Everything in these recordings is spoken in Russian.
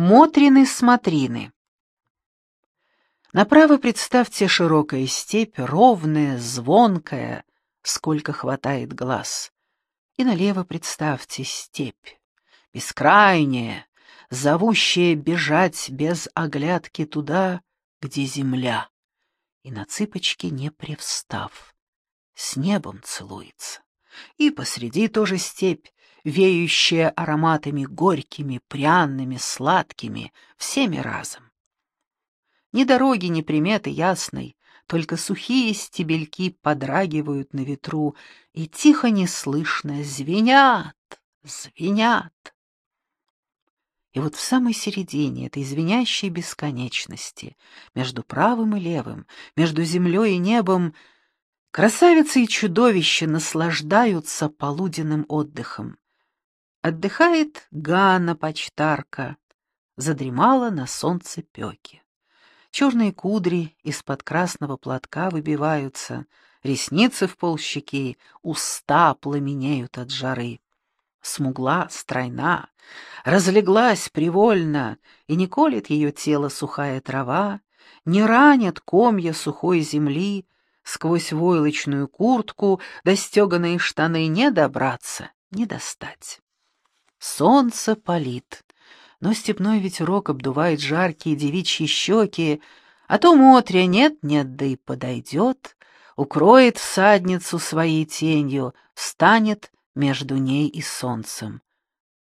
Мотрины-смотрины. Направо представьте широкая степь, ровная, звонкая, сколько хватает глаз. И налево представьте степь, бескрайняя, зовущая бежать без оглядки туда, где земля. И на цыпочки не привстав, с небом целуется. И посреди тоже степь, веющая ароматами горькими, пряными, сладкими, всеми разом. Ни дороги, ни приметы ясной, только сухие стебельки подрагивают на ветру и тихо неслышно звенят, звенят. И вот в самой середине этой звенящей бесконечности, между правым и левым, между землей и небом, красавицы и чудовища наслаждаются полуденным отдыхом. Отдыхает Ганна-почтарка, задремала на солнце пеки. Черные кудри из-под красного платка выбиваются, ресницы в полщеки, уста пламенеют от жары. Смугла, стройна, разлеглась привольно, и не колет ее тело сухая трава, не ранят комья сухой земли, сквозь войлочную куртку достеганные штаны не добраться, не достать. Солнце палит, но степной ветерок обдувает жаркие девичьи щеки, а то Мотря нет-нет, да и подойдет, укроет всадницу своей тенью, встанет между ней и солнцем.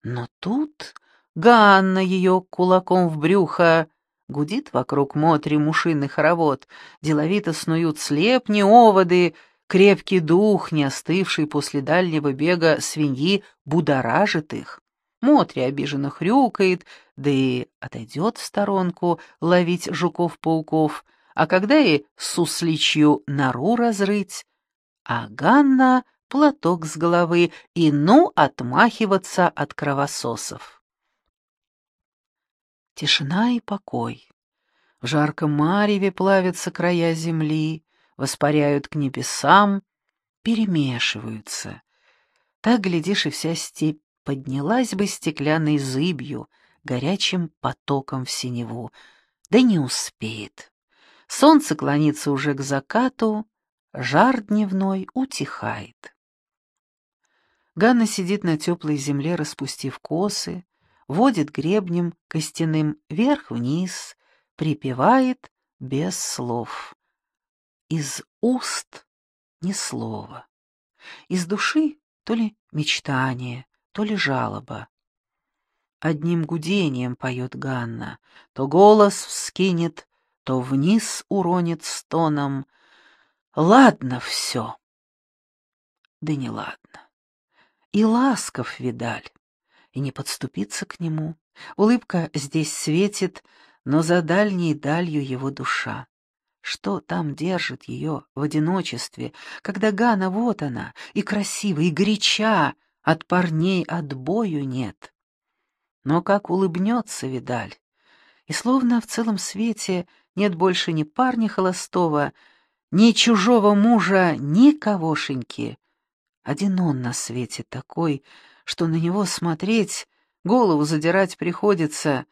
Но тут Ганна ее кулаком в брюхо гудит вокруг Мотри мушиный хоровод, деловито снуют слепни, оводы, Крепкий дух, не остывший после дальнего бега свиньи, будоражит их. Мотри обиженно хрюкает, да и отойдет в сторонку ловить жуков-пауков, а когда и сусличью нору разрыть, а Ганна — платок с головы и ну отмахиваться от кровососов. Тишина и покой. В жарком мареве плавятся края земли, воспаряют к небесам, перемешиваются. Так, глядишь, и вся степь поднялась бы стеклянной зыбью, горячим потоком в синеву, да не успеет. Солнце клонится уже к закату, жар дневной утихает. Ганна сидит на теплой земле, распустив косы, водит гребнем костяным вверх-вниз, припевает без слов. Из уст ни слова. Из души то ли мечтание, то ли жалоба. Одним гудением поет Ганна, то голос вскинет, то вниз уронит стоном. Ладно все. Да не ладно. И ласков видаль, и не подступиться к нему. Улыбка здесь светит, но за дальней далью его душа. Что там держит ее в одиночестве, когда Гана вот она, и красива, и горяча, от парней отбою нет? Но как улыбнется Видаль, и словно в целом свете нет больше ни парня холостого, ни чужого мужа, ни когошеньки. Один он на свете такой, что на него смотреть, голову задирать приходится,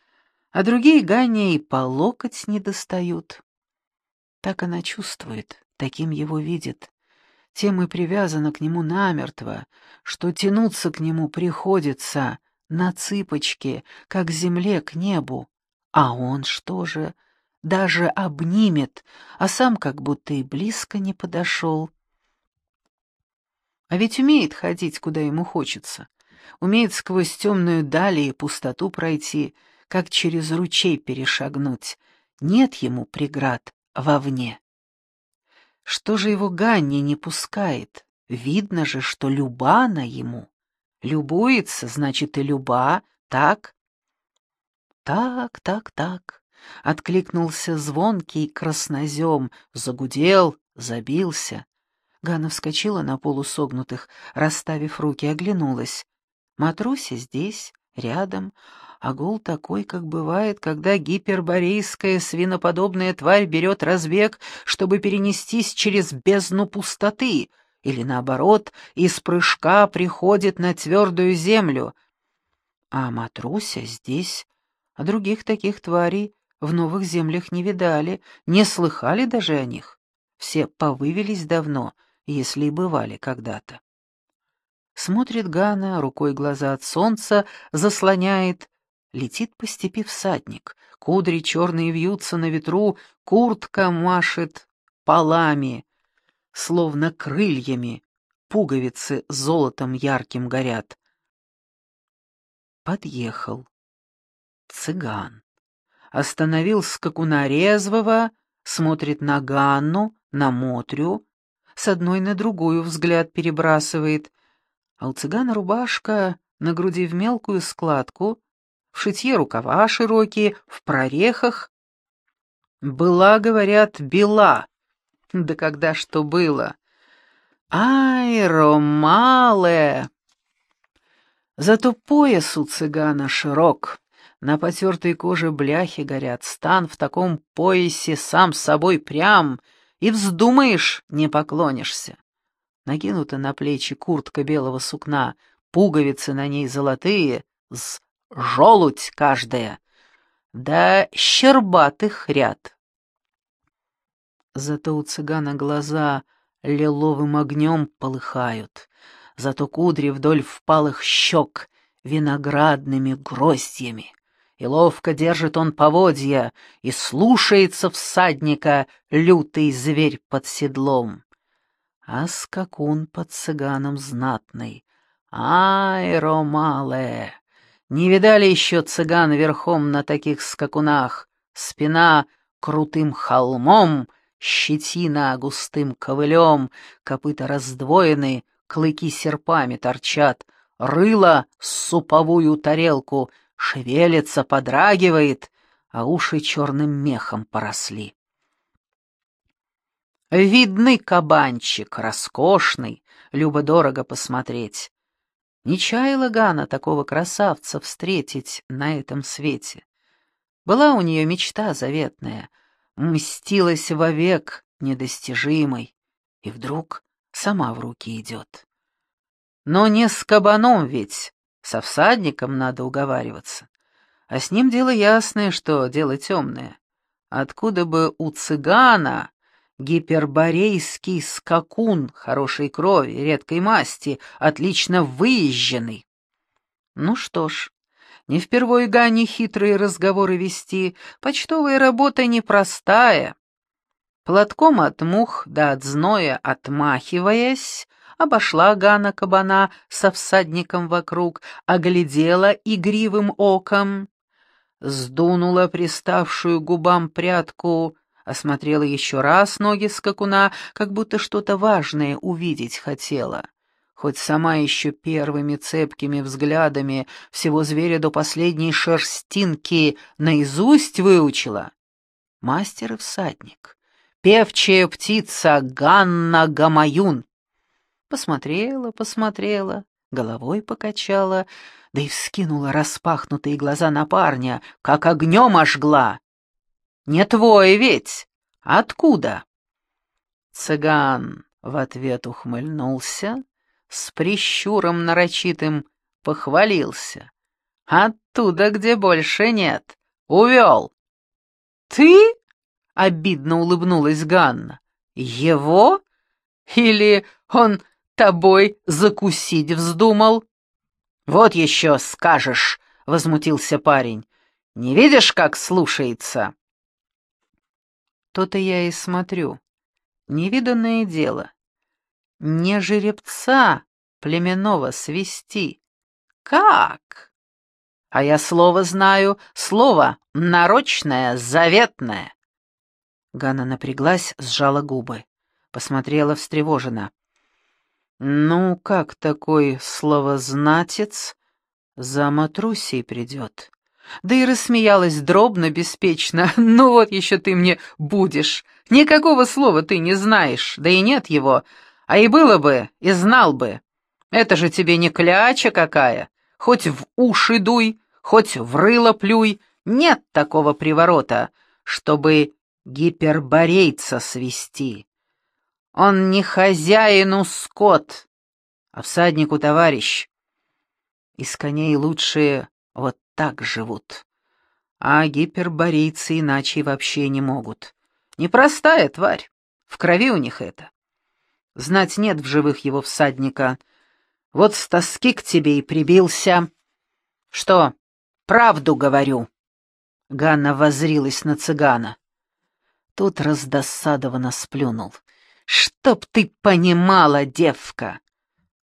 а другие Ганне и по локоть не достают. Так она чувствует, таким его видит. Тем и привязана к нему намертво, что тянуться к нему приходится на цыпочки, как земле к небу. А он что же, даже обнимет, а сам как будто и близко не подошел. А ведь умеет ходить, куда ему хочется, умеет сквозь темную дали и пустоту пройти, как через ручей перешагнуть. Нет ему преград, вовне. Что же его Ганни не пускает? Видно же, что Любана ему. Любуется, значит, и Люба, так? Так, так, так. Откликнулся звонкий краснозем, загудел, забился. Ганна вскочила на полусогнутых, расставив руки, оглянулась. Матруся здесь, рядом, а гул такой, как бывает, когда гиперборейская свиноподобная тварь берет разбег, чтобы перенестись через бездну пустоты, или, наоборот, из прыжка приходит на твердую землю. А Матруся здесь, А других таких тварей в новых землях не видали, не слыхали даже о них. Все повывелись давно, если и бывали когда-то. Смотрит Гана, рукой глаза от солнца заслоняет. Летит по степи всадник, кудри черные вьются на ветру, куртка машет полами, словно крыльями, пуговицы золотом ярким горят. Подъехал. Цыган. Остановил скакуна резвого, смотрит на Ганну, на Мотрю, с одной на другую взгляд перебрасывает, а у цыгана рубашка на груди в мелкую складку, в шитье рукава широкие, в прорехах. Была, говорят, бела. Да когда что было? Ай, ромале! Зато пояс у цыгана широк, на потертой коже бляхи горят, стан в таком поясе сам с собой прям, и вздумаешь, не поклонишься. Накинута на плечи куртка белого сукна, пуговицы на ней золотые, с желудь каждая, да щербатых ряд. Зато у цыгана глаза лиловым огнем полыхают, зато кудри вдоль впалых щек виноградными гроздьями. И ловко держит он поводья, и слушается всадника лютый зверь под седлом. А скакун под цыганом знатный. Ай, Ромале! Не видали еще цыган верхом на таких скакунах? Спина крутым холмом — щетина густым ковылем, копыта раздвоены, клыки серпами торчат, рыло суповую тарелку, шевелится, подрагивает, а уши черным мехом поросли. Видный кабанчик, роскошный, любо-дорого посмотреть. Не чаяла Гана такого красавца встретить на этом свете. Была у нее мечта заветная — мстилась вовек недостижимой, и вдруг сама в руки идет. Но не с кабаном ведь, со всадником надо уговариваться. А с ним дело ясное, что дело темное. Откуда бы у цыгана гиперборейский скакун хорошей крови, редкой масти, отлично выезженный? Ну что ж, не впервой Гане хитрые разговоры вести, почтовая работа непростая. Платком от мух да от зноя отмахиваясь, обошла Гана кабана со всадником вокруг, оглядела игривым оком, сдунула приставшую губам прядку, осмотрела еще раз ноги скакуна, как будто что-то важное увидеть хотела хоть сама еще первыми цепкими взглядами всего зверя до последней шерстинки наизусть выучила. Мастер и всадник, певчая птица Ганна Гамаюн. Посмотрела, посмотрела, головой покачала, да и вскинула распахнутые глаза на парня, как огнем ожгла. «Не твой ведь! Откуда?» Цыган в ответ ухмыльнулся, с прищуром нарочитым похвалился. «Оттуда, где больше нет. Увел». «Ты?» — обидно улыбнулась Ганна. «Его? Или он тобой закусить вздумал?» «Вот еще скажешь», — возмутился парень. «Не видишь, как слушается?» То-то я и смотрю. Невиданное дело не жеребца племенного свести. Как? А я слово знаю, слово нарочное, заветное. Ганна напряглась, сжала губы, посмотрела встревоженно. Ну, как такой словознатец за матрусей придет? Да и рассмеялась дробно, беспечно. «Ну вот еще ты мне будешь. Никакого слова ты не знаешь, да и нет его. А и было бы, и знал бы. Это же тебе не кляча какая. Хоть в уши дуй, хоть в рыло плюй. Нет такого приворота, чтобы гиперборейца свести. Он не хозяину скот, а всаднику товарищ. Из коней лучшие вот так живут. А гиперборийцы иначе и вообще не могут. Непростая тварь, в крови у них это. Знать нет в живых его всадника. Вот с тоски к тебе и прибился. Что, правду говорю?» Ганна воззрилась на цыгана. Тут раздосадованно сплюнул. «Чтоб ты понимала, девка!»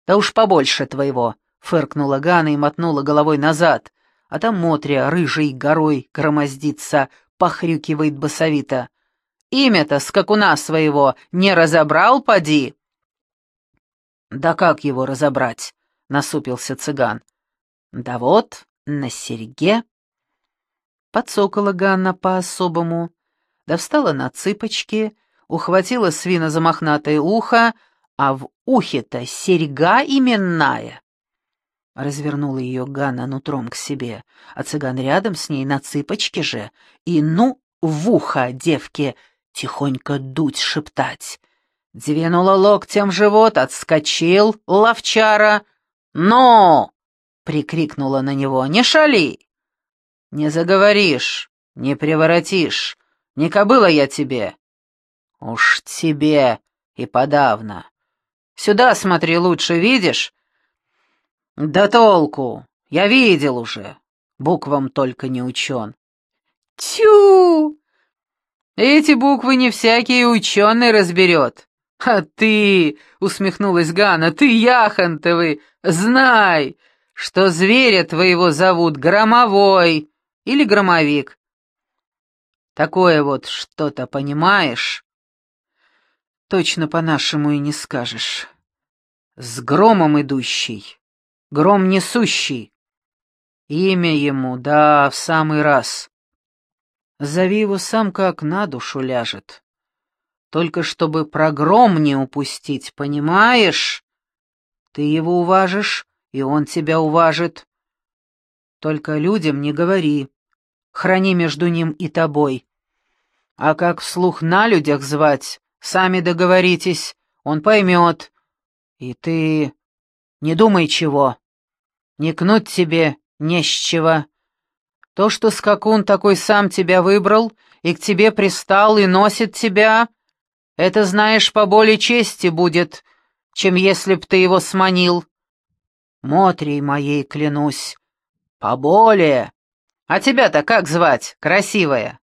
«Да уж побольше твоего!» — фыркнула Ганна и мотнула головой назад, а там Мотря рыжей горой громоздится, похрюкивает басовито. «Имя-то скакуна своего не разобрал, поди?» «Да как его разобрать?» — насупился цыган. «Да вот, на серьге». Подсокола Ганна по-особому, да встала на цыпочки, ухватила свина за мохнатое ухо, а в ухе-то серьга именная. Развернула ее Ганна нутром к себе, а цыган рядом с ней на цыпочке же, и ну в ухо девке тихонько дуть шептать. Двинула локтем в живот, отскочил ловчара. «Ну!» — прикрикнула на него. «Не шали! Не заговоришь, не приворотишь, не кобыла я тебе. Уж тебе и подавно. Сюда смотри лучше, видишь? Да толку, я видел уже. Буквам только не учен. Тю! Эти буквы не всякий ученый разберет. А ты, усмехнулась Гана, ты яхонтовый, знай, что зверя твоего зовут Громовой или Громовик. Такое вот что-то понимаешь? Точно по-нашему и не скажешь. С громом идущий, гром несущий. Имя ему, да, в самый раз. Зови его сам, как на душу ляжет. Только чтобы про гром не упустить, понимаешь? Ты его уважишь, и он тебя уважит. Только людям не говори. Храни между ним и тобой. А как вслух на людях звать, сами договоритесь, он поймет. И ты не думай чего. Не кнуть тебе не с чего. То, что скакун такой сам тебя выбрал и к тебе пристал и носит тебя, это, знаешь, по более чести будет, чем если б ты его сманил. Мотрей моей клянусь, поболее. А тебя-то как звать, красивая?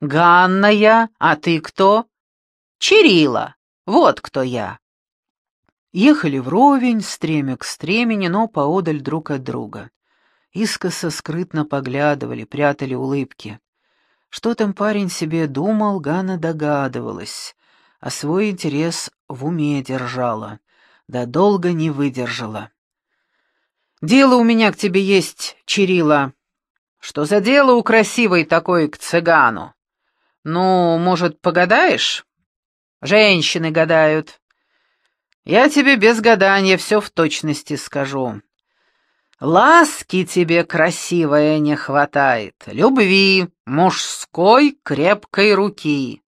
«Ганна я, а ты кто?» «Чирила, вот кто я». Ехали вровень, стремя к стремени, но поодаль друг от друга. Искоса скрытно поглядывали, прятали улыбки. Что там парень себе думал, Ганна догадывалась, а свой интерес в уме держала, да долго не выдержала. «Дело у меня к тебе есть, Чирила. Что за дело у красивой такой к цыгану?» «Ну, может, погадаешь?» «Женщины гадают. Я тебе без гадания все в точности скажу. Ласки тебе, красивая, не хватает, любви, мужской крепкой руки.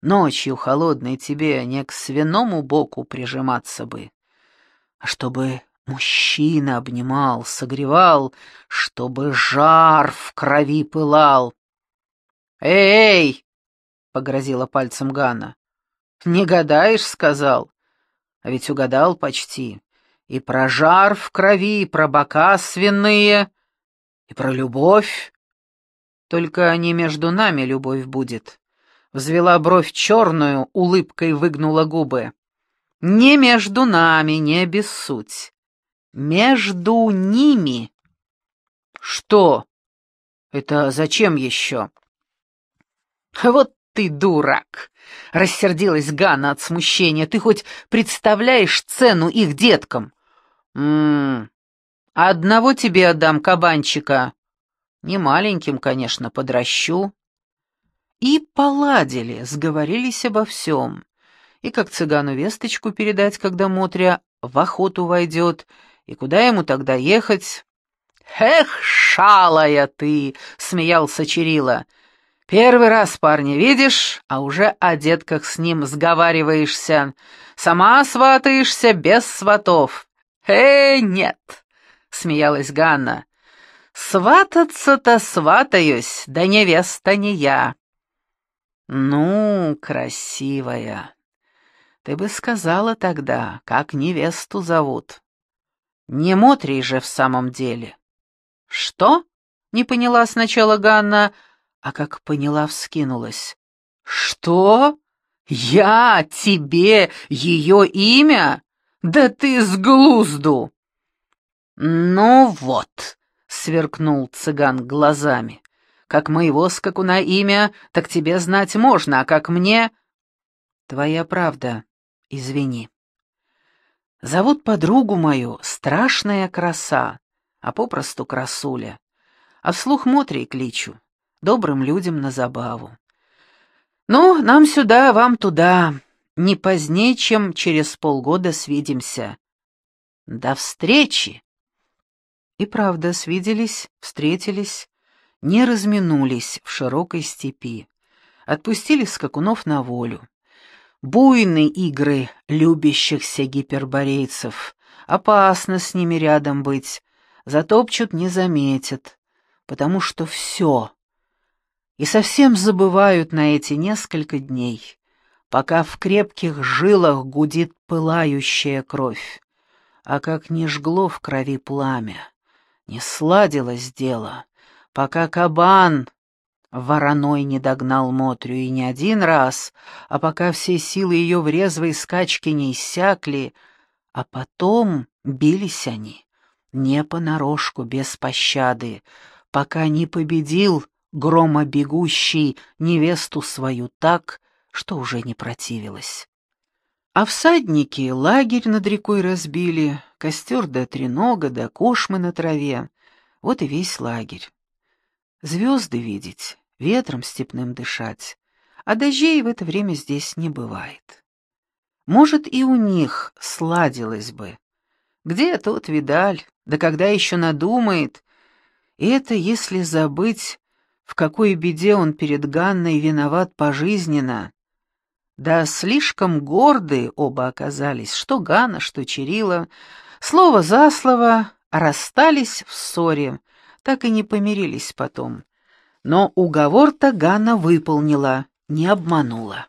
Ночью холодной тебе не к свиному боку прижиматься бы, а чтобы мужчина обнимал, согревал, чтобы жар в крови пылал, «Эй!» — погрозила пальцем Ганна. «Не гадаешь?» — сказал. «А ведь угадал почти. И про жар в крови, и про бока свиные, и про любовь. Только не между нами любовь будет». Взвела бровь черную, улыбкой выгнула губы. «Не между нами, не обессудь. Между ними». «Что? Это зачем еще?» «Вот ты дурак!» — рассердилась Ганна от смущения. «Ты хоть представляешь цену их деткам?» «М-м, одного тебе отдам кабанчика. Не маленьким, конечно, подращу». И поладили, сговорились обо всем. И как цыгану весточку передать, когда Мотря в охоту войдет, и куда ему тогда ехать? «Эх, шалая ты!» — смеялся Чирила. Первый раз парня видишь, а уже о детках с ним сговариваешься. Сама сватаешься без сватов. Эй, нет, смеялась Ганна. Свататься-то сватаюсь, да невеста не я. Ну, красивая, ты бы сказала тогда, как невесту зовут. Не Мотрий же в самом деле. Что? Не поняла сначала Ганна, а как поняла, вскинулась. Что? Я тебе ее имя? Да ты с глузду! Ну вот, сверкнул цыган глазами. Как моего скакуна имя, так тебе знать можно, а как мне... Твоя правда, извини. Зовут подругу мою Страшная Краса, а попросту Красуля. А вслух Мотрей кличу, добрым людям на забаву. Ну, нам сюда, вам туда. Не позднее, чем через полгода свидимся. До встречи! И правда, свиделись, встретились, не разминулись в широкой степи, отпустили скакунов на волю. Буйные игры любящихся гиперборейцев. Опасно с ними рядом быть. Затопчут, не заметят. Потому что все. И совсем забывают на эти несколько дней, пока в крепких жилах гудит пылающая кровь. А как не жгло в крови пламя, не сладилось дело, пока кабан Вороной не догнал Мотрю и не один раз, а пока все силы ее в резвой скачке не иссякли, а потом бились они, не понарошку, без пощады, пока не победил громобегущий невесту свою так, что уже не противилась. А всадники лагерь над рекой разбили, костер до тренога, до кошмы на траве. Вот и весь лагерь. Звезды видеть, ветром степным дышать, а дождей в это время здесь не бывает. Может, и у них сладилось бы. Где тот видаль, да когда еще надумает? Это если забыть, в какой беде он перед Ганной виноват пожизненно. Да слишком горды оба оказались, что Ганна, что Черила, слово за слово расстались в ссоре, так и не помирились потом. Но уговор Тагана выполнила, не обманула.